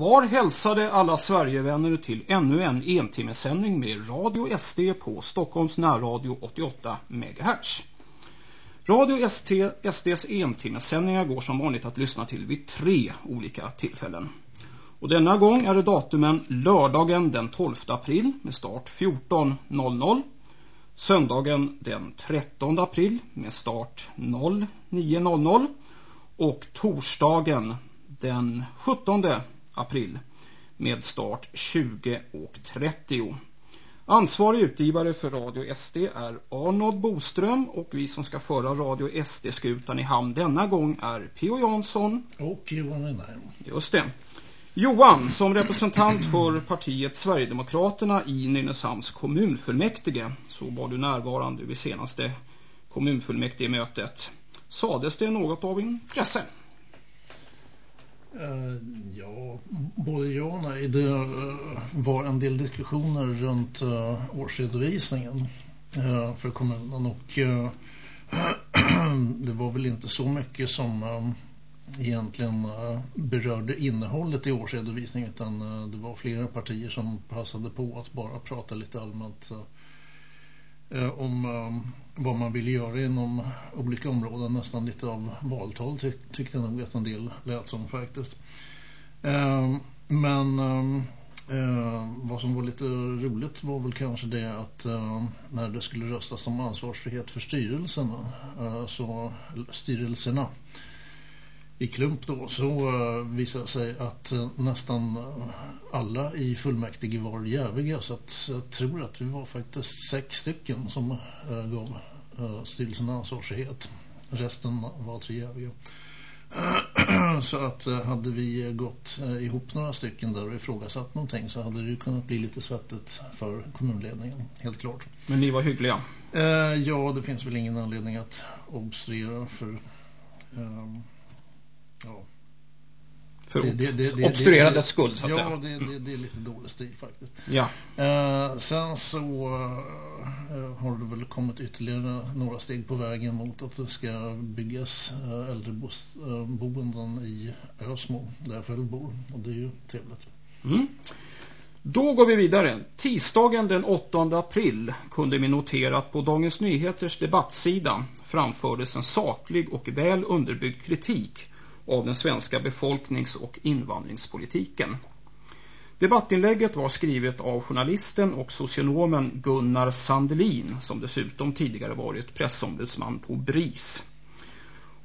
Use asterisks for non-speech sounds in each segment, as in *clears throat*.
Var hälsade alla Sverigevänner till ännu en entimmesändning med Radio SD på Stockholms närradio 88 MHz. Radio ST, SDs entimmesändningar går som vanligt att lyssna till vid tre olika tillfällen. Och denna gång är det datumen lördagen den 12 april med start 14.00. Söndagen den 13 april med start 09.00. Och torsdagen den 17 april med start 20.30. Ansvarig utgivare för Radio SD är Arnold Boström och vi som ska föra Radio SD-skutan i hamn denna gång är P.O. Jansson och Johan Renheim. Just det. Johan, som representant för partiet Sverigedemokraterna i Nynäshamns kommunfullmäktige så var du närvarande vid senaste kommunfullmäktigemötet. Sades det något av intresse? Uh, ja, både ja och nej. Det uh, var en del diskussioner runt uh, årsredovisningen för kommunen och *clears throat* det var väl inte så mycket som egentligen berörde innehållet i årsredovisningen utan det var flera partier som passade på att bara prata lite allmänt Eh, om ehm, vad man ville göra inom olika områden. Nästan lite av valtal ty tyckte jag nog att en del lät som faktiskt. Eh, men ehm, eh, vad som var lite roligt var väl kanske det att eh, när det skulle röstas om ansvarsfrihet för styrelserna eh, så styrelserna i klump då så uh, visade sig att uh, nästan alla i fullmäktige var jäviga så att jag tror att vi var faktiskt sex stycken som gav styrelsen ansvarsfrihet. Resten var tre jäviga. *clears throat* så att hade vi gått ihop några stycken där och ifrågasatt någonting så hade det ju kunnat bli lite svettigt för kommunledningen, helt klart. Men ni var hyggliga? ja, det finns väl ingen anledning att obstruera för... Ja. För det, det, det, obstruerandets skull så att ja, säga. Ja, det, är lite dålig stil faktiskt. Ja. Uh, sen så uh, har det väl kommit ytterligare några steg på vägen mot att det ska byggas uh, äldreboenden i Ösmo där jag bor. Och det är ju trevligt. Mm. Då går vi vidare. Tisdagen den 8 april kunde vi notera att på Dagens Nyheters debattsida framfördes en saklig och väl underbyggd kritik av den svenska befolknings- och invandringspolitiken. Debattinlägget var skrivet av journalisten och socionomen Gunnar Sandelin som dessutom tidigare varit pressombudsman på BRIS.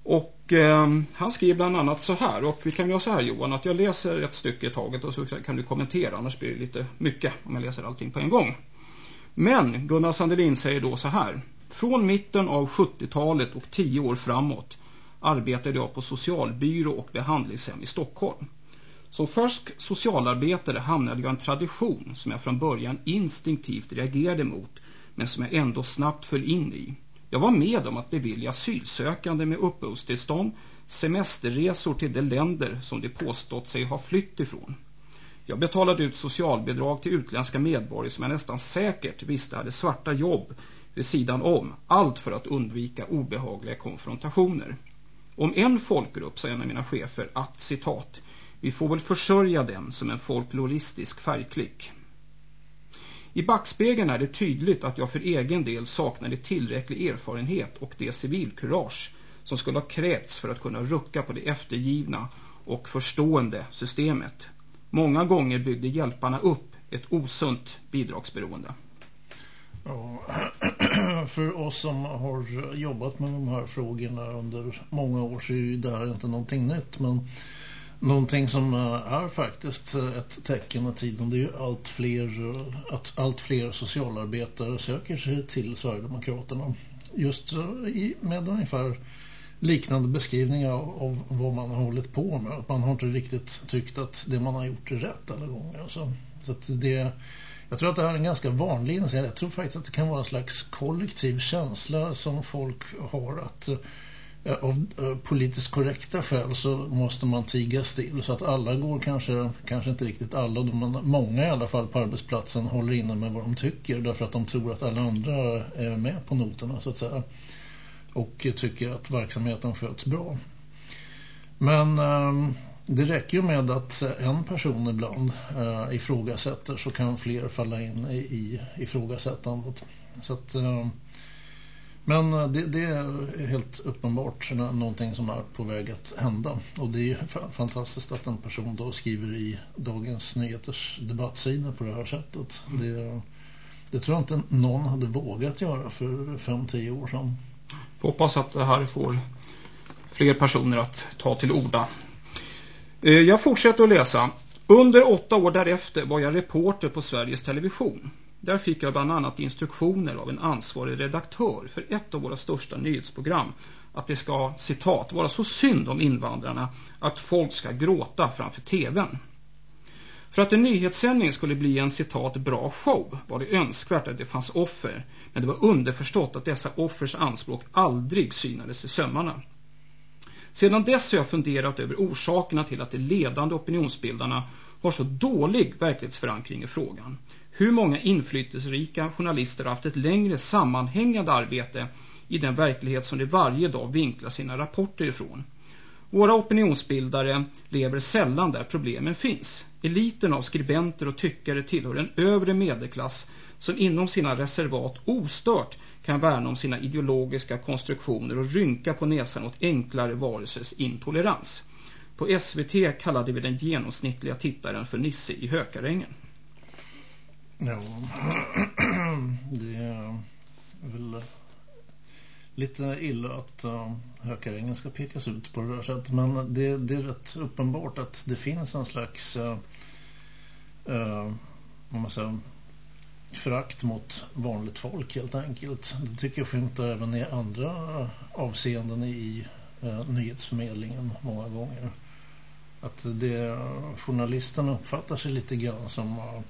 Och eh, han skrev bland annat så här och vi kan göra så här Johan att jag läser ett stycke i taget och så kan du kommentera annars blir det lite mycket om jag läser allting på en gång. Men Gunnar Sandelin säger då så här Från mitten av 70-talet och tio år framåt arbetade jag på socialbyrå och behandlingshem i Stockholm. Som färsk socialarbetare hamnade jag i en tradition som jag från början instinktivt reagerade mot men som jag ändå snabbt föll in i. Jag var med om att bevilja asylsökande med uppehållstillstånd semesterresor till de länder som de påstått sig ha flytt ifrån. Jag betalade ut socialbidrag till utländska medborgare som jag nästan säkert visste hade svarta jobb vid sidan om. Allt för att undvika obehagliga konfrontationer. Om en folkgrupp säger en av mina chefer att, citat, vi får väl försörja den som en folkloristisk färgklick. I backspegeln är det tydligt att jag för egen del saknade tillräcklig erfarenhet och det civilkurage som skulle ha krävts för att kunna rucka på det eftergivna och förstående systemet. Många gånger byggde hjälparna upp ett osunt bidragsberoende. Ja, *clears throat* för oss som har jobbat med de här frågorna under många år så är det här inte någonting nytt. Men någonting som är faktiskt ett tecken i tiden det är ju allt fler, att allt fler socialarbetare söker sig till Sverigedemokraterna. Just med ungefär liknande beskrivningar av vad man har hållit på med. Att man har inte riktigt tyckt att det man har gjort är rätt alla gånger. Så, så att det jag tror att det här är en ganska vanlig insikt. Jag tror faktiskt att det kan vara en slags kollektiv känsla som folk har att eh, eh, av eh, politiskt korrekta skäl så måste man tiga still så att alla går kanske, kanske inte riktigt alla men många i alla fall på arbetsplatsen håller inne med vad de tycker därför att de tror att alla andra är med på noterna så att säga och tycker att verksamheten sköts bra. Men ehm, det räcker ju med att en person ibland uh, ifrågasätter så kan fler falla in i, i ifrågasättandet. Så att, uh, men det, det, är helt uppenbart någonting som är på väg att hända. Och det är fantastiskt att en person då skriver i Dagens Nyheters debattsida på det här sättet. Mm. Det, det tror jag inte någon hade vågat göra för fem tio år sedan. Hoppas att det här får fler personer att ta till orda. Eh, jag fortsätter att läsa. Under åtta år därefter var jag reporter på Sveriges Television. Där fick jag bland annat instruktioner av en ansvarig redaktör för ett av våra största nyhetsprogram att det ska, citat, vara så synd om invandrarna att folk ska gråta framför tvn. För att en nyhetssändning skulle bli en citat bra show var det önskvärt att det fanns offer, men det var underförstått att dessa offers anspråk aldrig synades i sömmarna. Sedan dess har jag funderat över orsakerna till att de ledande opinionsbildarna har så dålig verklighetsförankring i frågan. Hur många inflytelserika journalister har haft ett längre sammanhängande arbete i den verklighet som de varje dag vinklar sina rapporter ifrån? Våra opinionsbildare lever sällan där problemen finns. Eliten av skribenter och tyckare tillhör en övre medelklass som inom sina reservat ostört kan värna om sina ideologiska konstruktioner och rynka på näsan åt enklare varelses intolerans. På SVT kallade vi den genomsnittliga tittaren för Nisse i Hökarängen. Ja, *clears throat* det är väl lite illa att uh, Hökarängen ska pekas ut på det där sättet. Men det, det är rätt uppenbart att det finns en slags uh, uh, man säger, förakt mot vanligt folk helt enkelt. Det tycker jag skymtar även i andra avseenden i eh, nyhetsförmedlingen många gånger. Att det, journalisterna uppfattar sig lite grann som eh,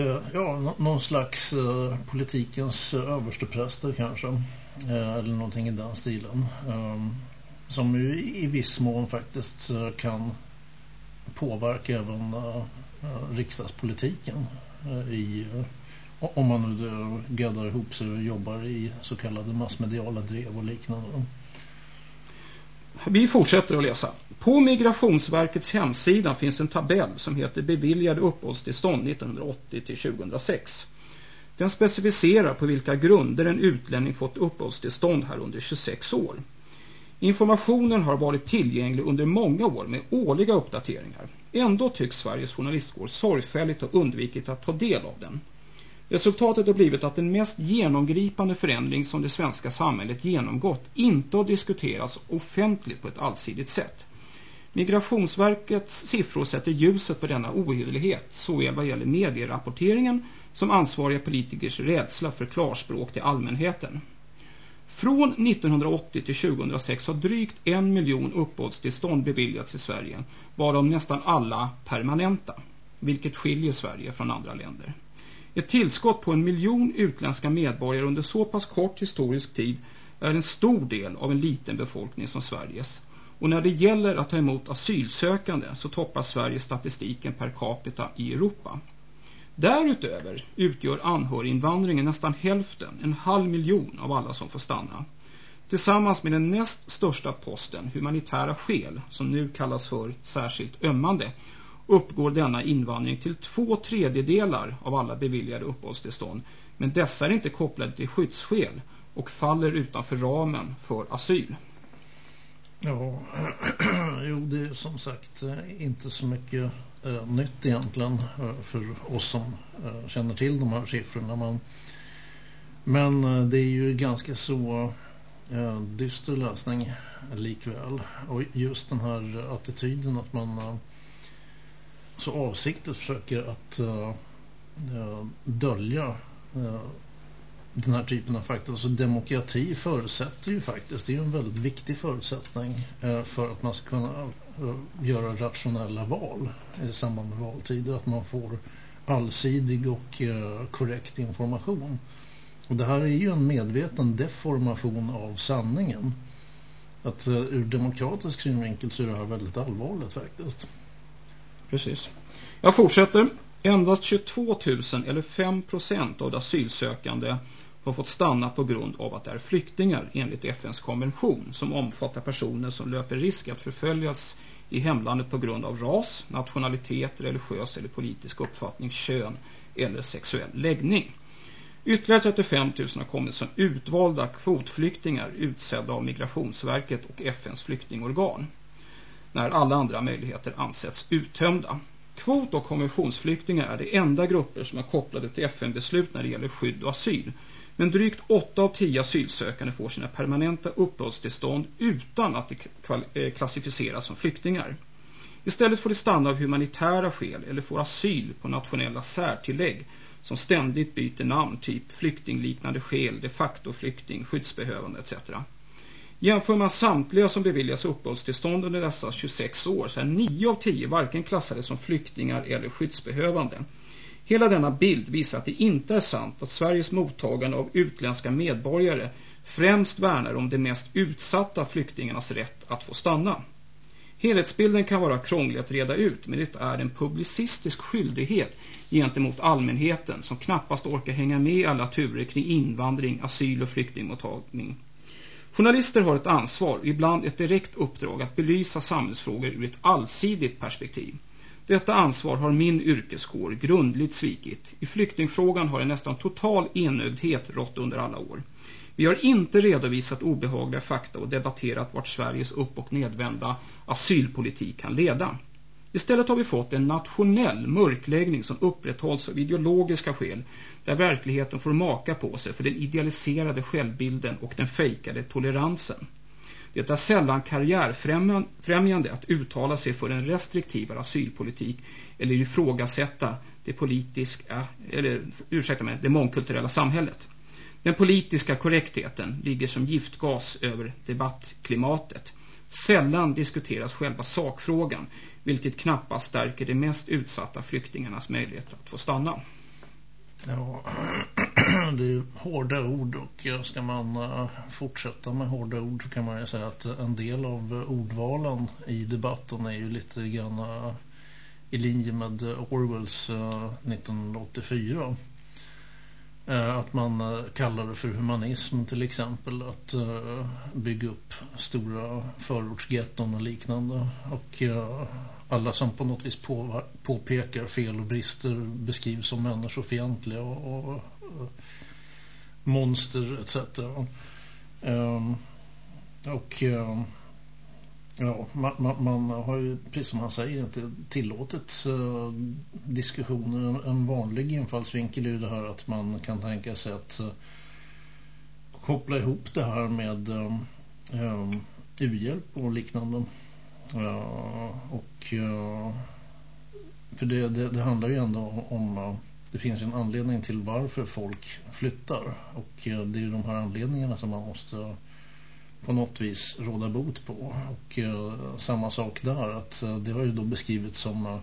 eh ja, någon slags eh, politikens överstepräster kanske. Eh, eller någonting i den stilen. Eh, som ju i viss mån faktiskt eh, kan påverka även eh, eh, riksdagspolitiken. Eh, i, om man nu gaddar ihop sig och jobbar i så kallade massmediala drev och liknande. Vi fortsätter att läsa. På Migrationsverkets hemsida finns en tabell som heter beviljade uppehållstillstånd 1980 till 2006. Den specificerar på vilka grunder en utlänning fått uppehållstillstånd här under 26 år. Informationen har varit tillgänglig under många år med årliga uppdateringar. Ändå tycks Sveriges journalistkår sorgfälligt ha undvikit att ta del av den. Resultatet har blivit att den mest genomgripande förändring som det svenska samhället genomgått inte har diskuterats offentligt på ett allsidigt sätt. Migrationsverkets siffror sätter ljuset på denna ohederlighet såväl vad gäller medierapporteringen som ansvariga politikers rädsla för klarspråk till allmänheten. Från 1980 till 2006 har drygt en miljon uppehållstillstånd beviljats i Sverige, varav nästan alla permanenta, vilket skiljer Sverige från andra länder. Ett tillskott på en miljon utländska medborgare under så pass kort historisk tid är en stor del av en liten befolkning som Sveriges. Och när det gäller att ta emot asylsökande så toppar Sverige statistiken per capita i Europa. Därutöver utgör anhöriginvandringen nästan hälften, en halv miljon av alla som får stanna. Tillsammans med den näst största posten, humanitära skäl, som nu kallas för särskilt ömmande, uppgår denna invandring till två tredjedelar av alla beviljade uppehållstillstånd. Men dessa är inte kopplade till skyddsskäl och faller utanför ramen för asyl. Ja, *clears throat* jo det är som sagt eh, inte så mycket eh, nytt egentligen eh, för oss som eh, känner till de här siffrorna. Men, men eh, det är ju ganska så eh, dyster läsning likväl. Och just den här attityden att man så avsiktligt försöker att dölja den här typen av fakta. Alltså demokrati förutsätter ju faktiskt, det är ju en väldigt viktig förutsättning eh, för att man ska kunna eh, göra rationella val i samband med valtider. Att man får allsidig och eh, korrekt information. Och det här är ju en medveten deformation av sanningen. Att ur demokratisk synvinkel så är det här väldigt allvarligt faktiskt. Precis. Jag fortsätter. Endast 22 000 eller 5 procent av de asylsökande har fått stanna på grund av att de är flyktingar enligt FNs konvention som omfattar personer som löper risk att förföljas i hemlandet på grund av ras, nationalitet, religiös eller politisk uppfattning, kön eller sexuell läggning. Ytterligare 35 000 har kommit som utvalda kvotflyktingar utsedda av Migrationsverket och FNs flyktingorgan när alla andra möjligheter ansetts uttömda. Kvot- och konventionsflyktingar är de enda grupper som är kopplade till FN-beslut när det gäller skydd och asyl. Men drygt 8 av 10 asylsökande får sina permanenta uppehållstillstånd utan att de eh, klassificeras som flyktingar. Istället får de stanna av humanitära skäl eller får asyl på nationella särtillägg som ständigt byter namn, typ flyktingliknande skäl, de facto flykting, skyddsbehövande etc. Jämför man samtliga som beviljas uppehållstillstånd under dessa 26 år så är 9 av 10 varken klassade som flyktingar eller skyddsbehövande. Hela denna bild visar att det inte är sant att Sveriges mottagande av utländska medborgare främst värnar om de mest utsatta flyktingarnas rätt att få stanna. Helhetsbilden kan vara krånglig att reda ut men det är en publicistisk skyldighet gentemot allmänheten som knappast orkar hänga med i alla turer kring invandring, asyl och flyktingmottagning. Journalister har ett ansvar, ibland ett direkt uppdrag att belysa samhällsfrågor ur ett allsidigt perspektiv. Detta ansvar har min yrkeskår grundligt svikit. I flyktingfrågan har en nästan total enögdhet rått under alla år. Vi har inte redovisat obehagliga fakta och debatterat vart Sveriges upp- och nedvända asylpolitik kan leda. Istället har vi fått en nationell mörkläggning som upprätthålls av ideologiska skäl där verkligheten får maka på sig för den idealiserade självbilden och den fejkade toleransen. Det är sällan karriärfrämjande att uttala sig för en restriktivare asylpolitik eller ifrågasätta det politiska, eller ursäkta mig, det mångkulturella samhället. Den politiska korrektheten ligger som giftgas över debattklimatet. Sällan diskuteras själva sakfrågan, vilket knappast stärker de mest utsatta flyktingarnas möjlighet att få stanna. Ja, *clears throat* det är hårda ord och ska man eh, fortsätta med hårda ord så kan man ju säga att en del av ordvalen i debatten är ju lite grann eh, i linje med Orwells eh, 1984. Eh, att man eh, kallar det för humanism till exempel. Att eh, bygga upp stora förortsgetton och liknande. Och alla som på något vis påpekar fel och brister beskrivs som människofientliga och, och monster etc. Ehm, och ehm, Ja, man, man, man, har ju, precis som han säger, inte tillåtit eh, diskussioner. En vanlig infallsvinkel är ju det här att man kan tänka sig att eh, koppla ihop det här med eh, um, u-hjälp och liknande. och eh, för det, det, det, handlar ju ändå om eh, det finns en anledning till varför folk flyttar och det är ju de här anledningarna som man måste på något vis råda bot på. Och eh, samma sak där, att eh, det har ju då beskrivits som eh,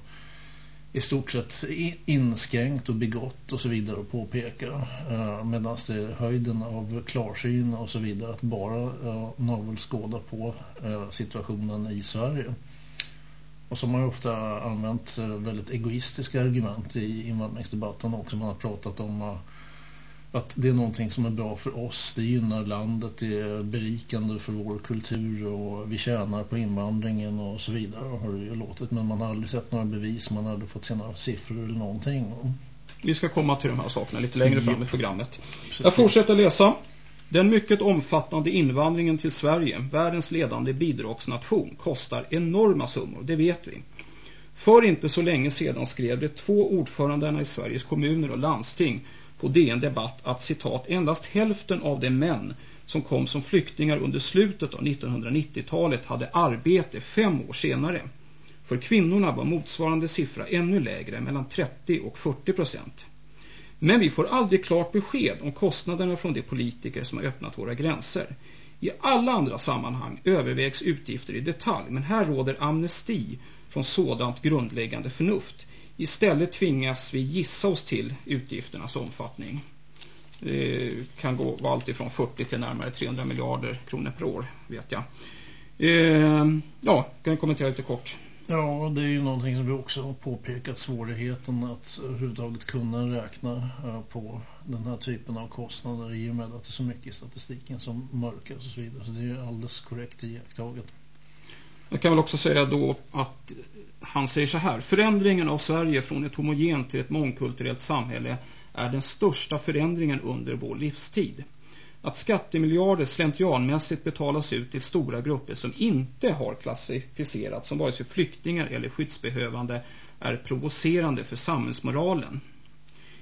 i stort sett inskränkt och begått och så vidare och påpekar. Eh, Medan det är höjden av klarsyn och så vidare att bara eh, navelskåda på eh, situationen i Sverige. Och som man ju ofta använt eh, väldigt egoistiska argument i invandringsdebatten också. Man har pratat om eh, att det är någonting som är bra för oss. Det gynnar landet, det är berikande för vår kultur och vi tjänar på invandringen och så vidare har det ju låtit. Men man har aldrig sett några bevis, man har aldrig fått några siffror eller någonting. Vi ska komma till de här sakerna lite längre fram i programmet. Jag fortsätter läsa. Den mycket omfattande invandringen till Sverige, världens ledande bidragsnation, kostar enorma summor, det vet vi. För inte så länge sedan skrev de två ordförandena i Sveriges kommuner och landsting på DN Debatt att citat endast hälften av de män som kom som flyktingar under slutet av 1990-talet hade arbete fem år senare. För kvinnorna var motsvarande siffra ännu lägre, mellan 30 och 40 procent. Men vi får aldrig klart besked om kostnaderna från de politiker som har öppnat våra gränser. I alla andra sammanhang övervägs utgifter i detalj, men här råder amnesti från sådant grundläggande förnuft. Istället tvingas vi gissa oss till utgifternas omfattning. Det kan gå vara allt ifrån 40 till närmare 300 miljarder kronor per år, vet jag. Ehm, ja, kan jag kommentera lite kort. Ja, det är ju någonting som vi också har påpekat, svårigheten att överhuvudtaget kunna räkna eh, på den här typen av kostnader i och med att det är så mycket i statistiken som mörkas och så vidare. Så det är alldeles korrekt iakttaget. Jag kan väl också säga då att han säger så här. Förändringen av Sverige från ett homogent till ett mångkulturellt samhälle är den största förändringen under vår livstid. Att skattemiljarder slentrianmässigt betalas ut till stora grupper som inte har klassificerats som vare sig flyktingar eller skyddsbehövande är provocerande för samhällsmoralen.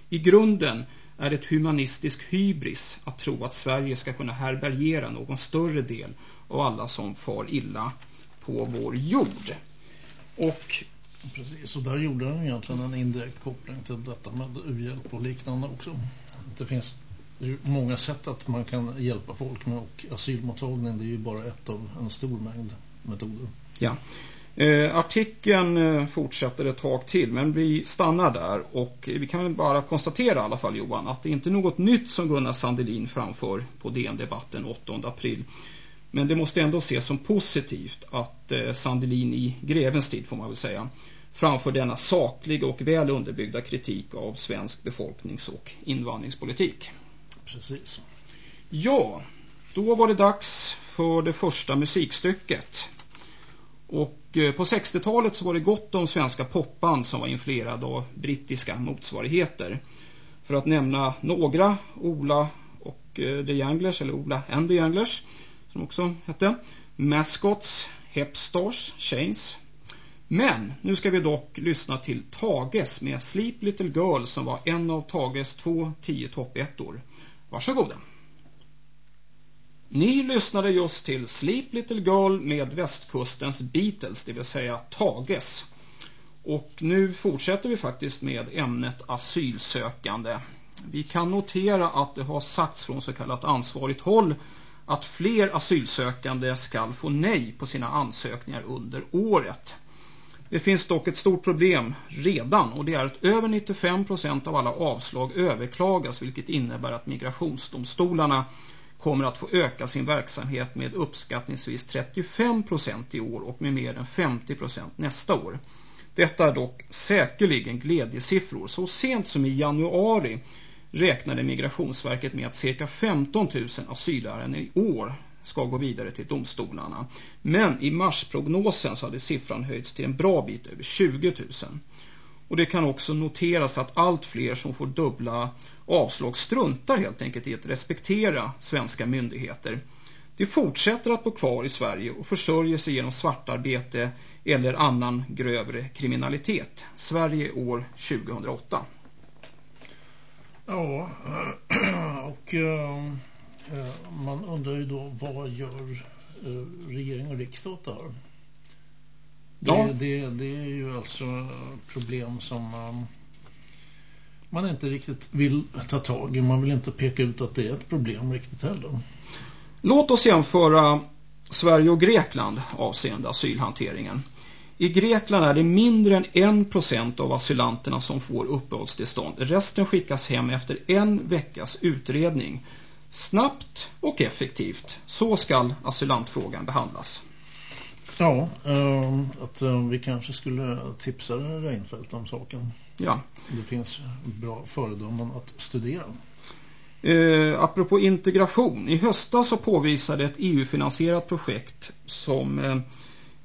I grunden är det humanistisk hybris att tro att Sverige ska kunna härbärgera någon större del av alla som far illa på vår jord. Och Precis, så där gjorde han egentligen en indirekt koppling till detta med uhjälp och liknande också. Det finns många sätt att man kan hjälpa folk med och asylmottagning det är ju bara ett av en stor mängd metoder. Ja. Eh, artikeln eh, fortsätter ett tag till men vi stannar där och vi kan bara konstatera i alla fall Johan att det är inte något nytt som Gunnar Sandelin framför på DN-debatten 8 april. Men det måste ändå ses som positivt att eh, Sandelin i grevens tid får man väl säga framför denna sakliga och väl underbyggda kritik av svensk befolknings- och invandringspolitik. Precis. Ja, då var det dags för det första musikstycket. Och eh, på 60-talet så var det gott om svenska popband som var influerade av brittiska motsvarigheter. För att nämna några, Ola och eh, The Janglers, eller Ola and The Janglers som också hette. Mascots, Hepstars, Chains. Men nu ska vi dock lyssna till Tages med Sleep Little Girl som var en av Tages två tio toppettor. Varsågoda. Ni lyssnade just till Sleep Little Girl med västkustens Beatles, det vill säga Tages. Och nu fortsätter vi faktiskt med ämnet asylsökande. Vi kan notera att det har sagts från så kallat ansvarigt håll att fler asylsökande ska få nej på sina ansökningar under året. Det finns dock ett stort problem redan och det är att över 95% av alla avslag överklagas vilket innebär att migrationsdomstolarna kommer att få öka sin verksamhet med uppskattningsvis 35% i år och med mer än 50% nästa år. Detta är dock säkerligen glädjesiffror. Så sent som i januari räknade Migrationsverket med att cirka 15 000 asylärenden i år ska gå vidare till domstolarna. Men i marsprognosen så hade siffran höjts till en bra bit över 20 000. Och det kan också noteras att allt fler som får dubbla avslag struntar helt enkelt i att respektera svenska myndigheter. De fortsätter att bo kvar i Sverige och försörjer sig genom svartarbete eller annan grövre kriminalitet. Sverige år 2008. Ja, *clears throat* och uh, man undrar ju då vad gör uh, regering och riksdag åt det här? Ja. Det, det, det, är ju alltså problem som man inte riktigt vill ta tag i. Man vill inte peka ut att det är ett problem riktigt heller. Låt oss jämföra Sverige och Grekland avseende asylhanteringen. I Grekland är det mindre än en procent av asylanterna som får uppehållstillstånd. Resten skickas hem efter en veckas utredning. Snabbt och effektivt. Så ska asylantfrågan behandlas. Ja, äh, att äh, vi kanske skulle tipsa Reinfeldt om saken. Ja. Det finns bra föredömen att studera. Eh, apropå integration. I höstas så påvisade ett EU-finansierat projekt som eh,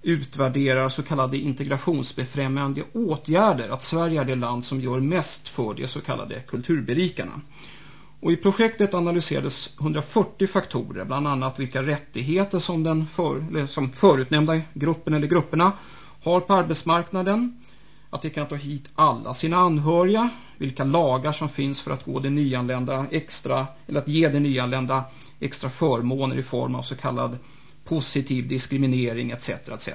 utvärderar så kallade integrationsbefrämjande åtgärder att Sverige är det land som gör mest för de så kallade kulturberikarna. Och I projektet analyserades 140 faktorer, bland annat vilka rättigheter som den för, som förutnämnda gruppen eller grupperna har på arbetsmarknaden, att de kan ta hit alla sina anhöriga, vilka lagar som finns för att gå de nyanlända extra, eller att ge de nyanlända extra förmåner i form av så kallad positiv diskriminering etc. etc.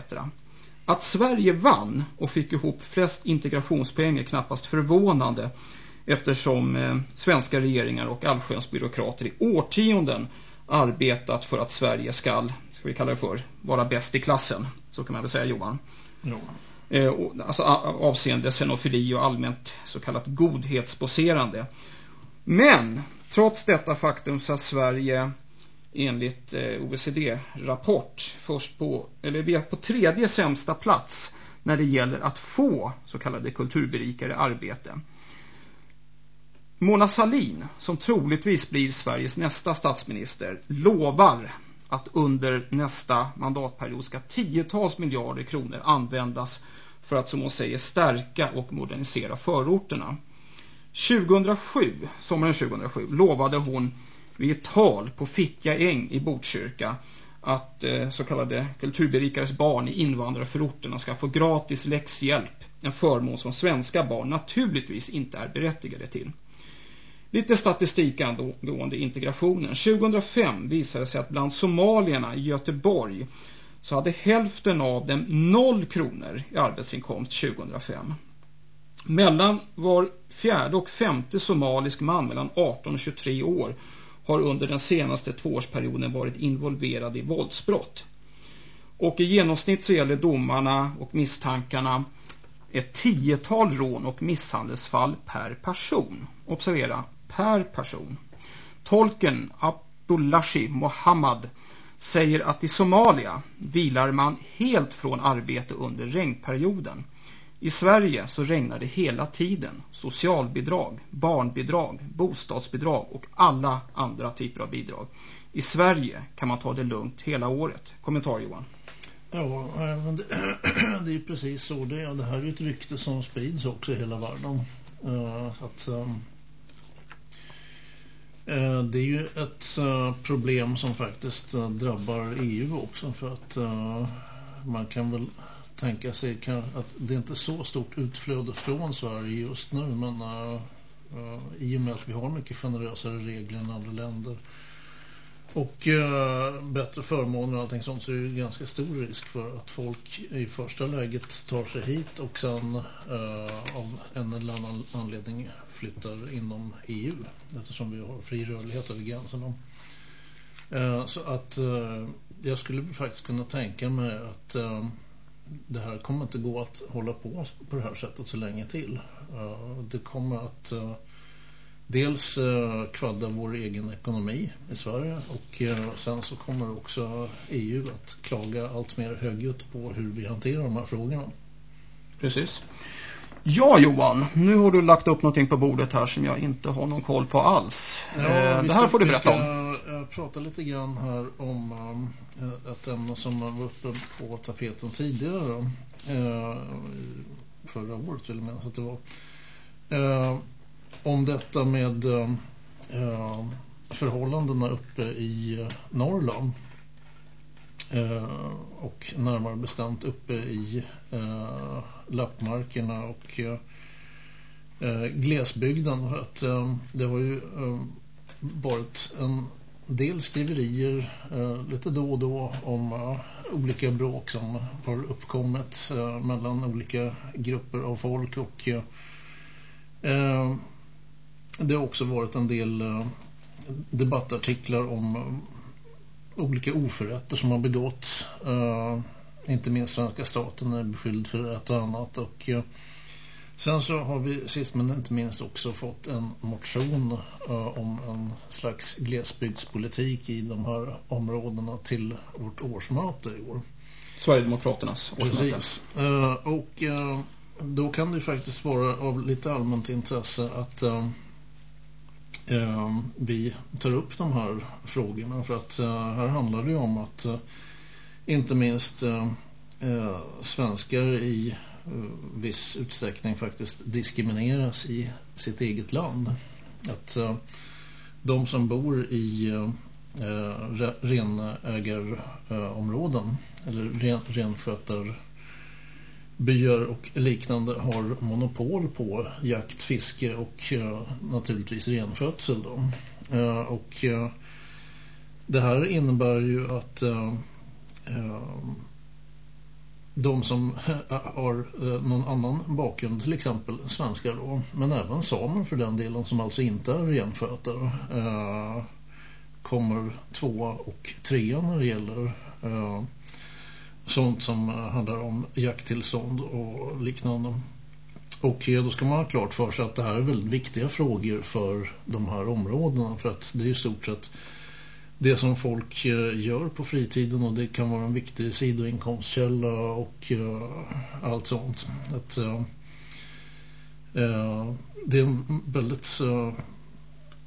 Att Sverige vann och fick ihop flest integrationspoäng är knappast förvånande eftersom eh, svenska regeringar och allsköns byråkrater i årtionden arbetat för att Sverige ska, ska vi kalla det för, vara bäst i klassen. Så kan man väl säga Johan. Ja. Eh, alltså avseende xenofili och allmänt så kallat godhetsposerande. Men trots detta faktum så har Sverige enligt eh, OECD-rapport först på, eller vi är på tredje sämsta plats när det gäller att få så kallade kulturberikare arbete. Mona Salin, som troligtvis blir Sveriges nästa statsminister, lovar att under nästa mandatperiod ska tiotals miljarder kronor användas för att som hon säger stärka och modernisera förorterna. 2007, sommaren 2007, lovade hon vid ett tal på Fittja äng i Botkyrka att eh, så kallade kulturberikares barn i invandrarförorterna ska få gratis läxhjälp. En förmån som svenska barn naturligtvis inte är berättigade till. Lite statistik angående integrationen. 2005 visade sig att bland somalierna i Göteborg så hade hälften av dem noll kronor i arbetsinkomst 2005. Mellan var fjärde och femte somalisk man mellan 18 och 23 år har under den senaste tvåårsperioden varit involverad i våldsbrott. Och i genomsnitt så gäller domarna och misstankarna ett tiotal rån och misshandelsfall per person. Observera, per person. Tolken Abdullahi Mohammad säger att i Somalia vilar man helt från arbete under regnperioden. I Sverige så regnar det hela tiden. Socialbidrag, barnbidrag, bostadsbidrag och alla andra typer av bidrag. I Sverige kan man ta det lugnt hela året. Kommentar Johan. Ja, eh, men det, *clears throat* det är precis så det är. Det här är ett rykte som sprids också i hela världen. Eh, att, ehm, eh, det är ju ett problem som faktiskt drabbar EU också för att man kan väl tänka sig att det inte är så stort utflöde från Sverige just nu men uh, uh, i och med att vi har mycket generösare regler än andra länder och uh, bättre förmåner och allting sånt så är det ganska stor risk för att folk i första läget tar sig hit och sen av en eller annan anledning flyttar inom EU eftersom vi har fri rörlighet över gränserna. Så att jag skulle faktiskt kunna tänka mig att det här kommer inte gå att hålla på på det här sättet så länge till. Det kommer att eh, dels eh, kvadda vår egen ekonomi i Sverige och eh, sen så kommer också EU att klaga allt mer högljutt på hur vi hanterar de här frågorna. Precis. Ja Johan, nu har du lagt upp någonting på bordet här som jag inte har någon koll på alls. Ja, eh, det här får du berätta om. Prata lite grann här om um, eh, ett ämne som var uppe på tapeten tidigare. Uh, förra året vill jag minnas att det var. Uh, om detta med um, förhållandena uppe i Norrland. och närmare bestämt uppe i lappmarkerna och eh, glesbygden. Att, eh, det har ju eh, varit en del skriverier eh, lite då och då om eh, olika bråk som har uppkommit eh, mellan olika grupper av folk och eh, eh, det har också varit en del eh, debattartiklar om olika oförrätter som har begått inte minst svenska staten är beskylld för ett och annat och eh, sen så har vi sist men inte minst också fått en motion uh, om en slags glesbygdspolitik i de här områdena till vårt årsmöte i år. Sverigedemokraternas årsmöte. Precis. Uh, och uh, då kan det faktiskt vara av lite allmänt intresse att vi tar upp de här frågorna för att här handlar det om att inte minst svenskar i Eh, viss utsträckning faktiskt diskrimineras i sitt eget land. Att eh, de som bor i eh, renägarområden eller ren, renskötar byar och liknande har monopol på jakt, fiske och eh, naturligtvis renskötsel då. Eh, och eh, det här innebär ju att eh, eh, de som eh, har eh, någon annan bakgrund, till exempel svenskar då, men även samer för den delen som alltså inte är renskötare eh, kommer tvåa och trea när det gäller eh, sånt som handlar om jakttillstånd och liknande. Och eh, då ska man ha klart för sig att det här är väldigt viktiga frågor för de här områdena för att det är i stort sett det som folk eh, gör på fritiden och det kan vara en viktig sidoinkomstkälla och eh, allt sånt. Att, uh, det är en väldigt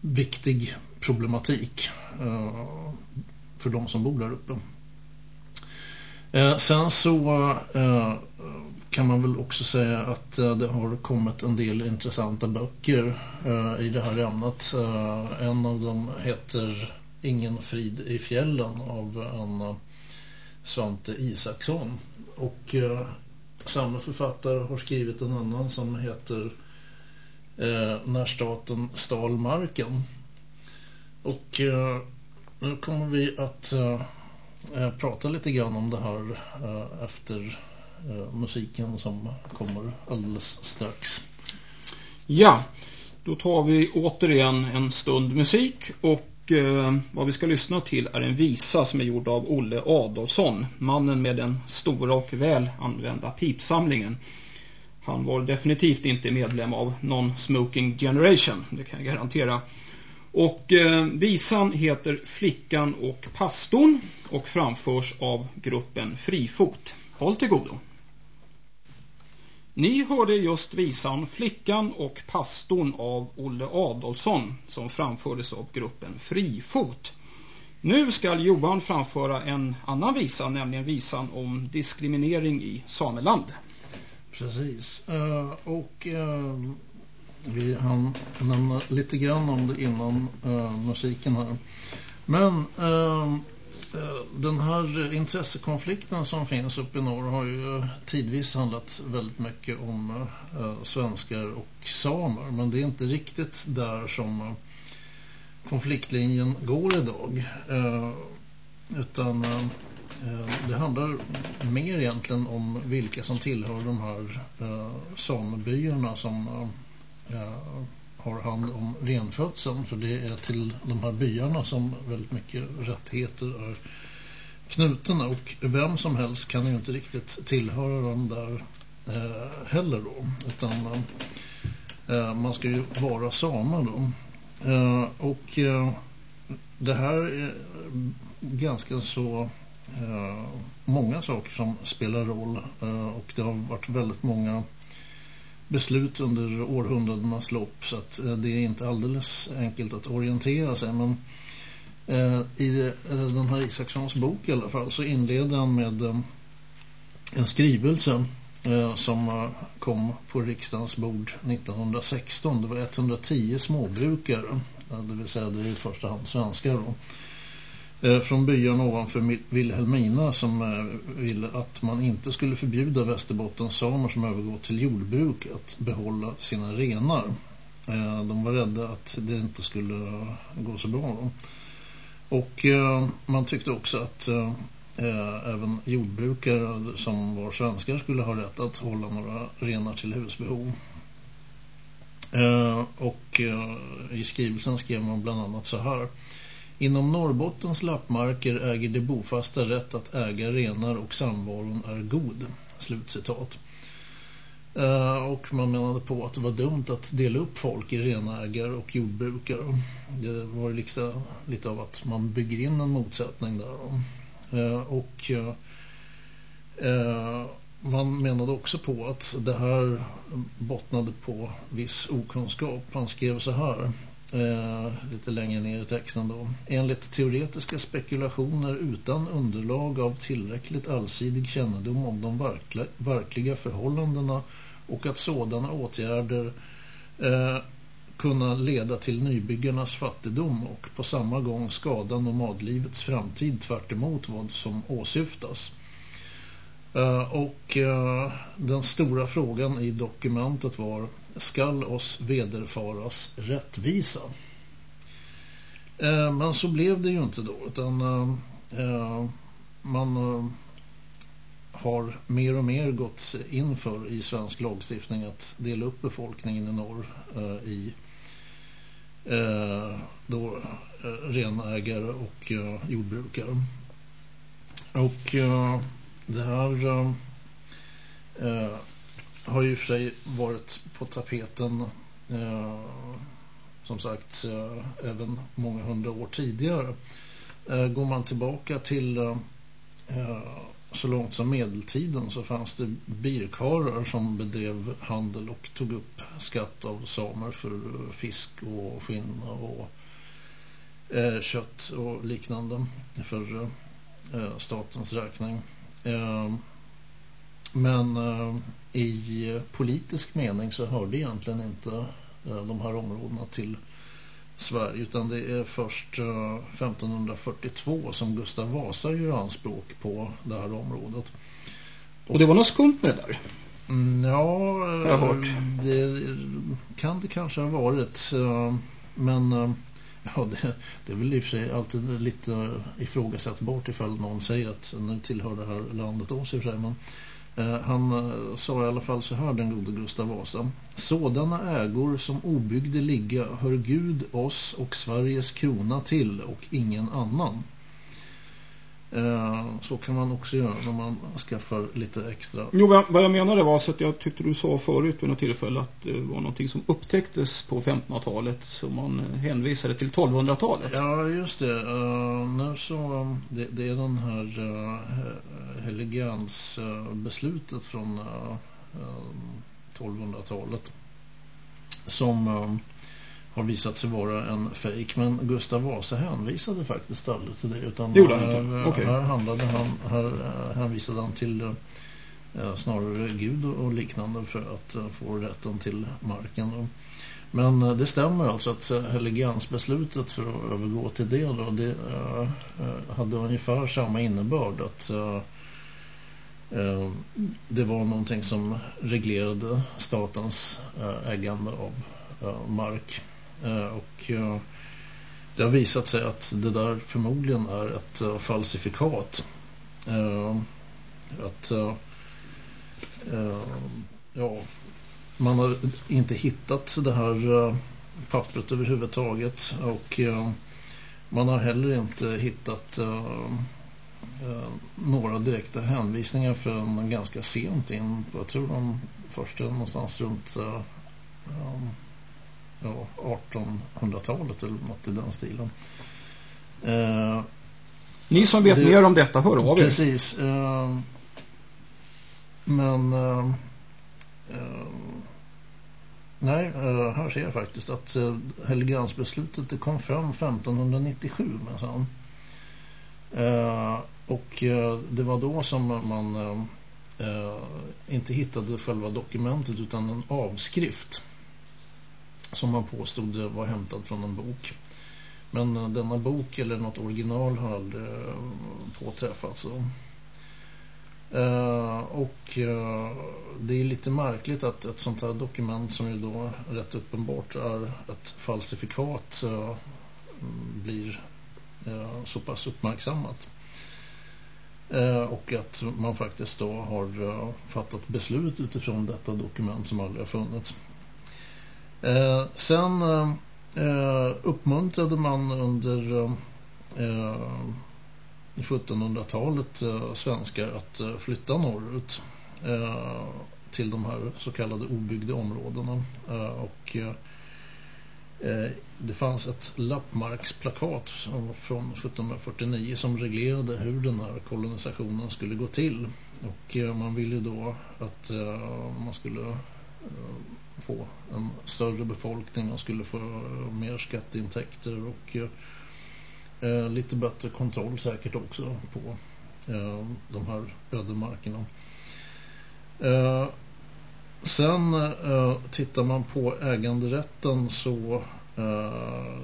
viktig problematik. för de som bor där uppe. Sen så kan man väl också säga att det har kommit en del intressanta böcker i det här ämnet. En av dem heter Ingen frid i fjällen av en Svante Isaksson. Och eh, samma författare har skrivit en annan som heter eh, När staten stal marken. Och eh, nu kommer vi att prata lite grann om det här efter Eh, musiken som kommer alldeles strax. Ja, då tar vi återigen en stund musik och eh, vad vi ska lyssna till är en visa som är gjord av Olle Adolfsson, mannen med den stora och väl använda pipsamlingen. Han var definitivt inte medlem av någon Smoking Generation, det kan jag garantera. Och eh, visan heter Flickan och pastorn och framförs av gruppen Frifot. Håll till godo. Ni hörde just visan Flickan och pastorn av Olle Adolfsson som framfördes av gruppen Frifot. Nu ska Johan framföra en annan visa, nämligen visan om diskriminering i Sameland. Precis. Uh, och uh, vi hann nämna lite grann om det innan uh, musiken här. Men Eh, den här intressekonflikten som finns uppe i norr har ju tidvis handlat väldigt mycket om eh, svenskar och samer. Men det är inte riktigt där som eh, konfliktlinjen går idag. Utan det handlar mer egentligen om vilka som tillhör de här samebyarna som har hand om renskötseln. För det är till de här byarna som väldigt mycket rättigheter är knutna. Och vem som helst kan ju inte riktigt tillhöra dem där eh, heller då. Utan eh, man ska ju vara samer då. Eh, och eh, det här är ganska så eh, många saker som spelar roll. Eh, och det har varit väldigt många beslut under århundradenas lopp. Så att eh, det är inte alldeles enkelt att orientera sig. Men eh, i eh, den här Isakssons bok i alla fall så inleder han med en skrivelse som kom på riksdagens bord 1916 det var 110 småbrukare. Det vill säga det är i första hand svenskar då. Eh, från byarna ovanför Vilhelmina som eh, ville att man inte skulle förbjuda Västerbottens samer som övergått till jordbruk att behålla sina renar. Eh, de var rädda att det inte skulle gå så bra. Och man tyckte också att även jordbrukare som var svenskar skulle ha rätt att hålla några renar till husbehov. Och i skrivelsen skrev man bland annat så här Inom Norrbottens lappmarker äger de bofasta rätt att äga renar och samvaron är god. Slutcitat. Eh, och man menade på att det var dumt att dela upp folk i renägare och jordbrukare. Det var liksom lite av att man bygger in en motsättning där. Eh, och eh, man menade också på att det här bottnade på viss okunskap. Han skrev så här. Eh, lite längre ner i texten då. Enligt teoretiska spekulationer utan underlag av tillräckligt allsidig kännedom om de verkliga, förhållandena och att sådana åtgärder eh, kunna leda till nybyggarnas fattigdom och på samma gång skada nomadlivets framtid tvärt vad som åsyftas. Uh, och uh, den stora frågan i dokumentet var skall oss vederfaras rättvisa. Eh, men så blev det ju inte då utan eh, eh, man eh, har mer och mer gått inför i svensk lagstiftning att dela upp befolkningen i norr i då renägare och jordbrukare. Och det här har ju för sig varit på tapeten eh, som sagt eh, även många hundra år tidigare. Eh, går man tillbaka till eh, eh, så långt som medeltiden så fanns det birkarar som bedrev handel och tog upp skatt av samer för fisk och skinn och eh, kött och liknande för eh, statens räkning. Men eh, i politisk mening så hörde egentligen inte eh, de här områdena till Sverige utan det är först 1542 eh, som Gustav Vasa gör anspråk på det här området. Och det var något skumt med det där? Mm, ja, jag har hört. det kan det kanske ha varit. Men ja, det, det är väl i och för sig alltid lite ifrågasättbart ifall någon säger att nu tillhör det här landet oss i och för sig. Men Eh, han eh, sa i alla fall så här den gode Gustav Vasa. Sådana ägor som obygde ligga hör Gud oss och Sveriges krona till och ingen annan. Eh, så kan man också göra när man skaffar lite extra. Jo, vad jag menade var så att jag tyckte du sa förut vid något tillfälle att det var någonting som upptäcktes på 1500-talet som man hänvisade till 1200-talet. Ja, just det. Uh, nu så, det, det, är den här uh, Heligans uh, beslutet från uh, 1200-talet som har visat sig vara en fejk. Men Gustav Vasa hänvisade faktiskt aldrig till det. Utan det gjorde han inte? Okay. Här, handlade han, här hänvisade han till eh, snarare Gud och liknande för att eh, få rätten till marken. Men eh, det stämmer alltså att eh, Heligansbeslutet för att övergå till det då, det eh, hade ungefär samma innebörd att eh, det var någonting som reglerade statens ägande av mark. Eh, och eh, det har visat sig att det där förmodligen är ett eh, falsifikat. Att ja, man har inte hittat det här pappret överhuvudtaget och man har heller inte hittat några direkta hänvisningar för ganska sent in på, jag tror de första någonstans runt 1800-talet eller något i den stilen. Eh, Ni som vet det, mer om detta, hör av er. Precis. Eh, men eh, eh nej, eh, här ser jag faktiskt att eh, det kom fram 1597 men eh, och det var då som man inte hittade själva dokumentet utan en avskrift som man påstod var hämtad från en bok. Men eh, denna bok eller något original har aldrig eh, påträffats. Uh, och uh, det är lite märkligt att ett sånt här dokument som ju då rätt uppenbart är ett falsifikat uh, blir så pass uppmärksammat. och att man faktiskt då har fattat beslut utifrån detta dokument som aldrig har funnits. Eh, sen eh, uppmuntrade man under eh, eh 1700-talet eh, svenskar att eh, flytta norrut eh, till de här så kallade obyggda områdena. Eh, och eh, det fanns ett lappmarksplakat från 1749 som reglerade hur den här kolonisationen skulle gå till. Och man ville då att man skulle få en större befolkning och skulle få mer skatteintäkter och eh, lite bättre kontroll säkert också på eh, de här ödemarkerna. Eh, sen eh, tittar man på äganderätten så eh,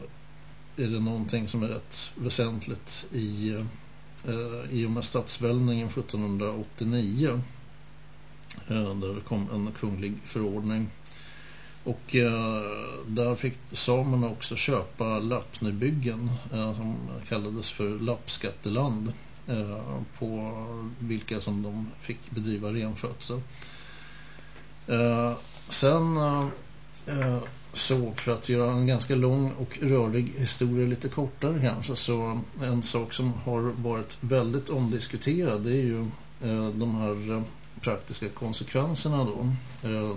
är det någonting som är rätt väsentligt i, eh, i och med statsvällningen 1789 eh, där det kom en kunglig förordning och eh, där fick samerna också köpa lappnebyggen eh, som kallades för lappskatteland eh, på vilka som de fick bedriva renskötsel. Eh, sen eh, eh, så för att göra en ganska lång och rörlig historia lite kortare kanske så en sak som har varit väldigt omdiskuterad det är ju eh, de här eh, praktiska konsekvenserna då eh,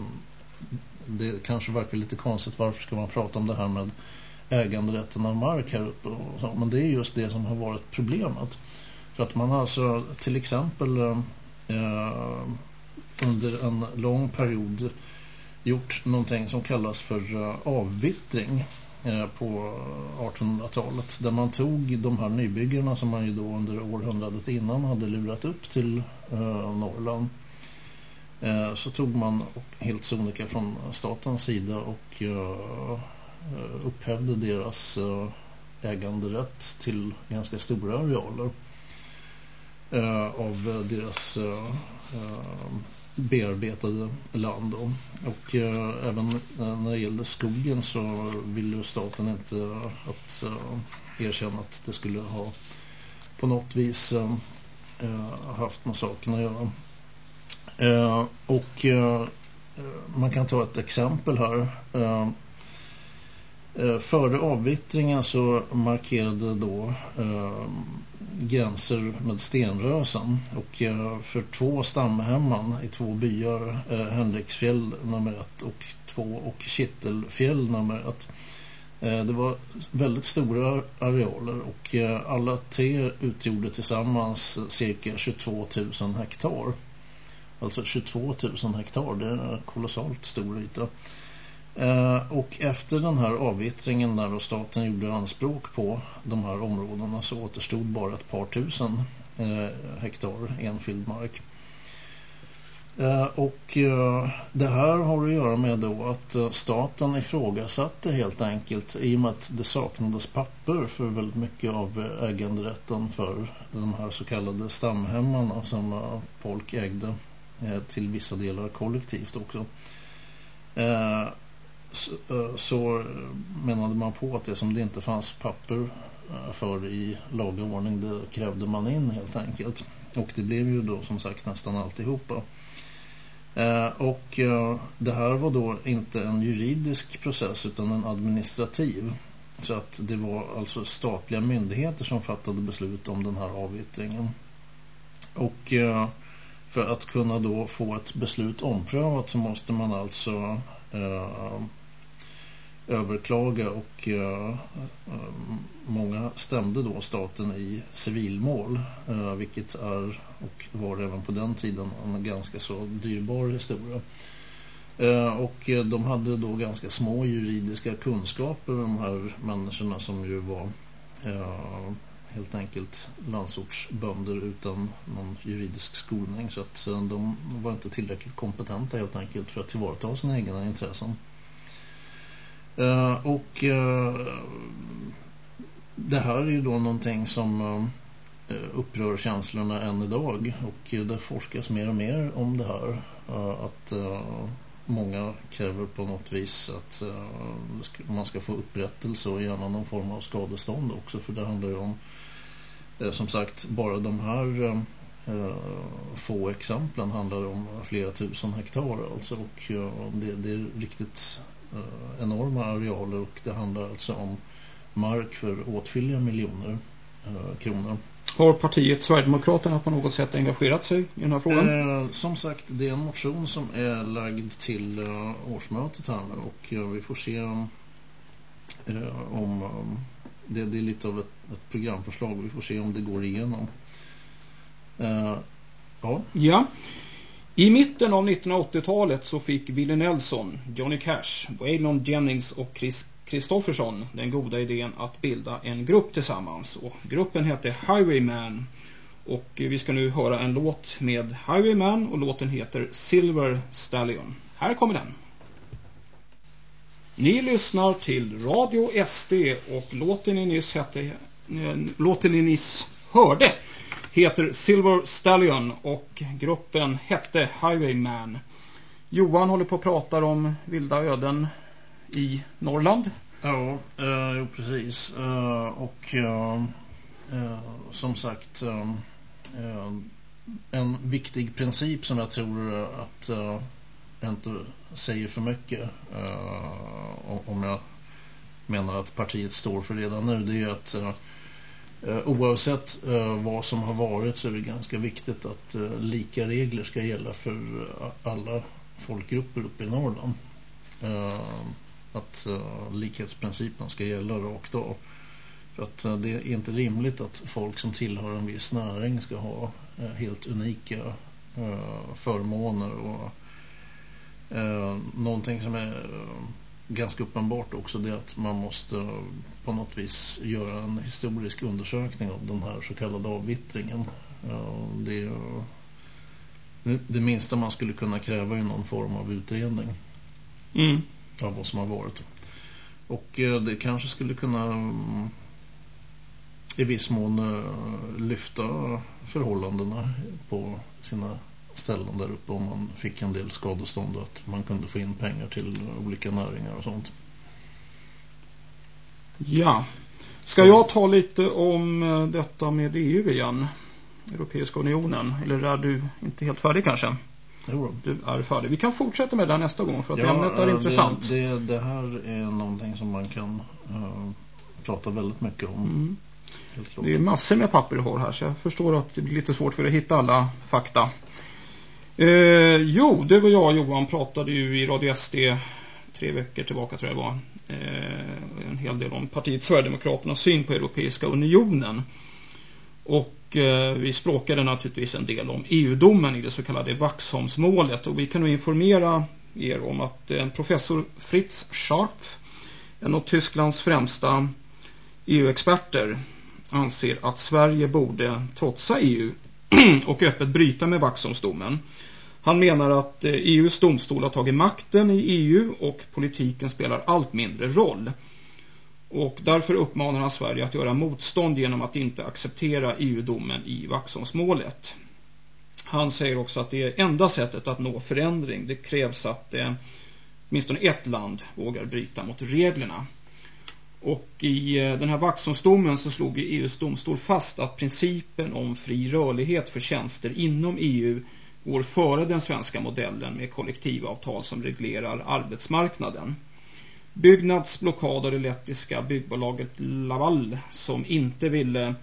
det kanske verkar lite konstigt. Varför ska man prata om det här med äganderätten av mark här uppe och så. men det är just det som har varit problemet. För att man har alltså till exempel eh, under en lång period gjort någonting som kallas för eh, avvittring eh, på 1800-talet där man tog de här nybyggarna som man ju då under århundradet innan hade lurat upp till eh, Norrland. Eh, så tog man helt sonika från statens sida och eh, eh, upphävde deras äganderätt till ganska stora arealer av deras bearbetade land. Och även när det gällde skogen så ville staten inte att erkänna att det skulle ha på något vis haft med saken att göra. Eh, och eh, man kan ta ett exempel här. Eh, eh före avvittringen så markerade då eh, gränser med stenrösen. Och eh, för två stamhemman i två byar eh, Henriksfjäll nummer ett och två och Kittelfjäll nummer ett. Eh, det var väldigt stora arealer och eh, alla tre utgjorde tillsammans cirka 22 000 hektar alltså 22 000 hektar det är en kolossalt stor yta Eh, och efter den här avvittringen när staten gjorde anspråk på de här områdena så återstod bara ett par tusen eh, hektar enskild mark. Eh, och eh, det här har att göra med då att eh, staten ifrågasatte helt enkelt i och med att det saknades papper för väldigt mycket av eh, äganderätten för de här så kallade stamhemmarna som folk ägde Eh, till vissa delar kollektivt också eh, eh, så menade man på att det som det inte fanns papper för i laga ordning det krävde man in helt enkelt. Och det blev ju då som sagt nästan alltihopa. Och det här var då inte en juridisk process utan en administrativ. Så att det var alltså statliga myndigheter som fattade beslut om den här avyttringen. Och för att kunna då få ett beslut omprövat så måste man alltså eh, överklaga och eh, eh, många stämde då staten i civilmål eh, vilket är och var även på den tiden en ganska så dyrbar historia. Eh, och de hade då ganska små juridiska kunskaper de här människorna som ju var helt enkelt landsortsbönder utan någon juridisk skolning. Så att eh, de var inte tillräckligt kompetenta helt enkelt för att tillvarata sina egna intressen. Eh, och eh, det här är ju då någonting som upprör känslorna än idag. Och det forskas mer och mer om det här att många kräver på något vis att man ska få upprättelse och gärna någon form av skadestånd också. För det handlar ju om som sagt bara de här få exemplen handlar om flera tusen hektar alltså och det, det är riktigt Eh, enorma arealer och det handlar alltså om mark för åtskilliga miljoner eh, kronor. Har partiet Sverigedemokraterna på något sätt engagerat sig i den här frågan? Eh, som sagt, det är en motion som är lagd till eh, årsmötet här nu och eh, vi får se eh, om det, det, är lite av ett, ett, programförslag. Vi får se om det går igenom. Eh, ja. Ja. I mitten av 1980-talet så fick Willie Nelson, Johnny Cash, Waylon Jennings och Chris Kristoffersson den goda idén att bilda en grupp tillsammans. Och gruppen hette Highwayman. Och vi ska nu höra en låt med Highwayman och låten heter Silver Stallion. Här kommer den. Ni lyssnar till Radio SD och låten ni nyss, hette, eh, låten ni nyss hörde heter Silver Stallion och gruppen hette Highwayman. Johan håller på att prata om vilda öden i Norrland. Ja, eh, precis. Eh, och eh, eh som sagt eh, eh en viktig princip som jag tror att eh, jag inte säger för mycket eh, om jag menar att partiet står för redan nu det är att eh, eh, oavsett eh, vad som har varit så är det ganska viktigt att eh, lika regler ska gälla för alla folkgrupper uppe i Norrland. Eh, att likhetsprincipen ska gälla rakt av. För att det är inte rimligt att folk som tillhör en viss näring ska ha helt unika förmåner och någonting som är ganska uppenbart också det att man måste på något vis göra en historisk undersökning av den här så kallade avvittringen. Det är det minsta man skulle kunna kräva är någon form av utredning mm. av vad som har varit. Och eh, det kanske skulle kunna mm, i viss mån eh, lyfta förhållandena på sina ställen där uppe om man fick en del skadestånd och att man kunde få in pengar till olika näringar och sånt. Ja. Ska jag ta lite om eh, detta med EU igen? Europeiska unionen. Eller är du inte helt färdig kanske? Jo. Du är färdig. Vi kan fortsätta med det nästa gång för att ja, ämnet är det, intressant. Det, det, här är någonting som man kan uh, prata väldigt mycket om. Mm. Det är massor med papper du har här så jag förstår att det blir lite svårt för att hitta alla fakta. Eh, jo, det var jag och Johan pratade ju i Radio SD tre veckor tillbaka tror jag det var. Eh, en hel del om partiet Sverigedemokraternas syn på Europeiska unionen. Och eh, vi språkade naturligtvis en del om EU-domen i det så kallade Vaxholmsmålet. Och vi kan nu informera er om att eh, professor Fritz Scharp, en av Tysklands främsta EU-experter, anser att Sverige borde trotsa EU *clears throat* och öppet bryta med Vaxholmsdomen. Han menar att eh, e EUs domstol har tagit makten i EU och politiken spelar allt mindre roll. Och därför uppmanar han Sverige att göra motstånd genom att inte acceptera EU-domen i Vaxholmsmålet. Han säger också att det är enda sättet att nå förändring. Det krävs att eh, åtminstone ett land vågar bryta mot reglerna. Och i eh, den här Vaxholmsdomen så slog EUs domstol fast att principen om fri rörlighet för tjänster inom EU går före den svenska modellen med kollektivavtal som reglerar arbetsmarknaden. Byggnads blockad av det lettiska byggbolaget Laval som inte ville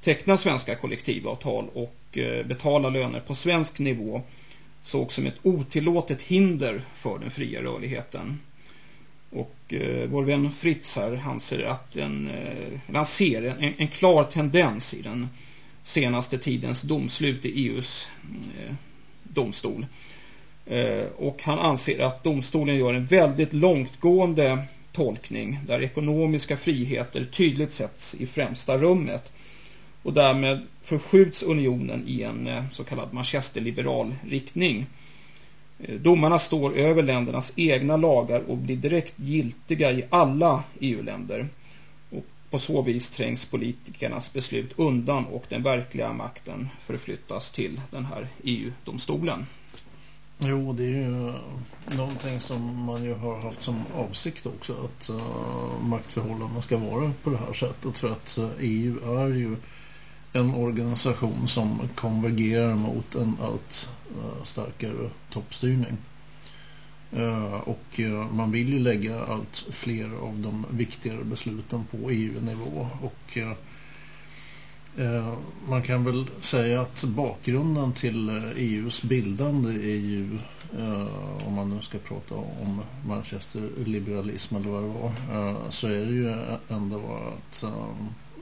teckna svenska kollektivavtal och eh, betala löner på svensk nivå såg som ett otillåtet hinder för den fria rörligheten. Och eh, vår vän Fritz här, han ser att en, eh, han ser en, en, klar tendens i den senaste tidens domslut i EUs eh, domstol. Eh, och han anser att domstolen gör en väldigt långtgående tolkning där ekonomiska friheter tydligt sätts i främsta rummet. Och därmed förskjuts unionen i en eh, så kallad manchesterliberal riktning. Eh, domarna står över ländernas egna lagar och blir direkt giltiga i alla EU-länder. Och på så vis trängs politikernas beslut undan och den verkliga makten förflyttas till den här EU-domstolen. Jo, det är ju någonting som man ju har haft som avsikt också att uh, maktförhållandena ska vara på det här sättet för att uh, EU är ju en organisation som konvergerar mot en allt eh, starkare toppstyrning. Eh, och eh, man vill ju lägga allt fler av de viktigare besluten på EU-nivå och man kan väl säga att bakgrunden till e EUs bildande är ju, om man nu ska prata om Manchester-liberalism eller vad det var, så är det ju ändå att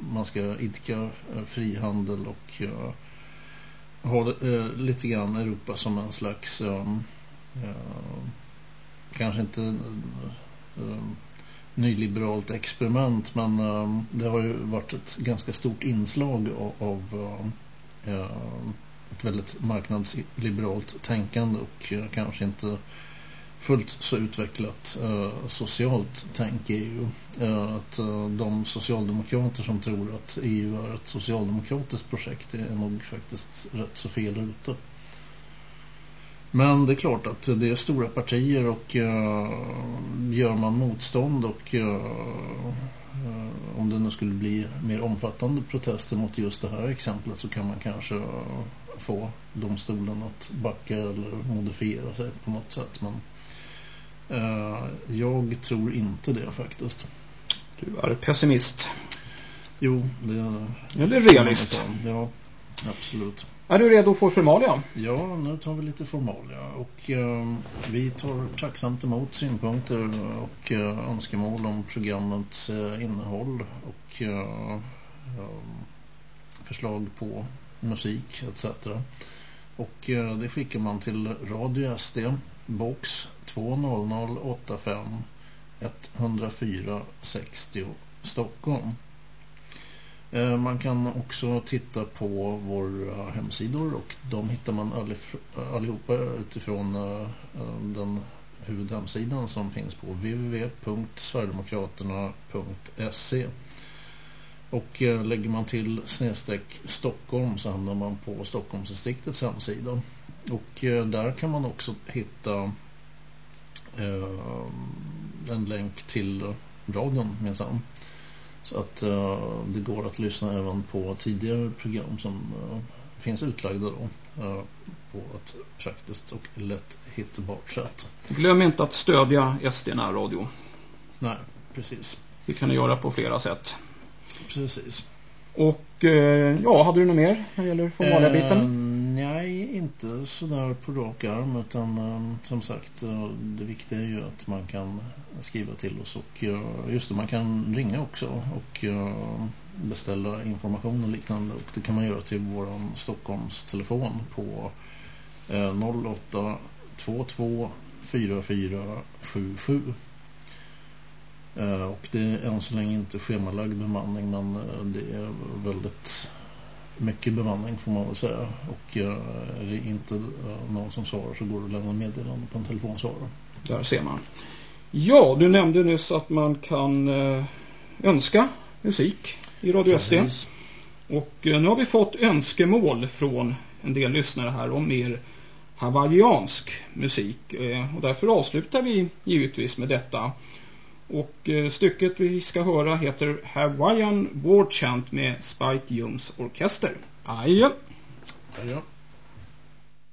man ska idka eh, frihandel och eh, ha eh, lite grann Europa som en slags, ehm, ehm, kanske inte ehm, nyliberalt experiment men uh, det har ju varit ett ganska stort inslag av, av uh, ett väldigt marknadsliberalt tänkande och uh, kanske inte fullt så utvecklat eh, socialt tänk i EU. Eh, att eh, de socialdemokrater som tror att EU är ett socialdemokratiskt projekt är nog faktiskt rätt så fel ute. Men det är klart att det är stora partier och gör man motstånd och om det nu skulle bli mer omfattande protester mot just det här exemplet så kan man kanske få domstolen att backa eller modifiera sig på något sätt. Men jag tror inte det faktiskt. Du är pessimist. Jo, det är... Eller realist. Ja, absolut. Är du redo för formalia? Ja, nu tar vi lite formalia och eh, vi tar tacksamt emot synpunkter och eh, önskemål om programmets eh, innehåll och eh, förslag på musik etc. Och eh, det skickar man till Radio SD box 20085 104 60 Stockholm. Eh, man kan också titta på våra hemsidor och de hittar man allihopa utifrån eh, eh, den huvudhemsidan som finns på www.sverigedemokraterna.se och lägger man till snedstreck Stockholm så hamnar man på Stockholmsdistriktets hemsida. Och där kan man också hitta en länk till radion minsann. Så att uh, det går att lyssna även på tidigare program som uh, finns utlagda då uh, på ett praktiskt och lätt hittbart sätt. Glöm inte att stödja SD Radio. Nej, precis. Det kan ni göra på flera sätt. Precis. Och ja, hade du något mer när det gäller formala biten? Inte sådär på rak arm utan ehm, som sagt eh, det viktiga är ju att man kan skriva till oss och eh, just det, man kan ringa också och eh, beställa information och liknande. Och det kan man göra till vår Stockholms telefon på 08 22 4477 och det är än så länge inte schemalagd bemanning men det är väldigt mycket bemanning får man väl säga. Och uh, är det inte uh, någon som svarar så går det att lämna meddelande på en telefonsvarare. Där ser man. Ja, du nämnde nyss att man kan uh, önska musik i Radio SD. Och nu har vi fått önskemål från en del lyssnare här om mer hawaiiansk musik. och därför avslutar vi givetvis med detta. Och eh, stycket vi ska höra heter Hawaiian War Chant med Spike Jones Orkester. Adjö! Adjö.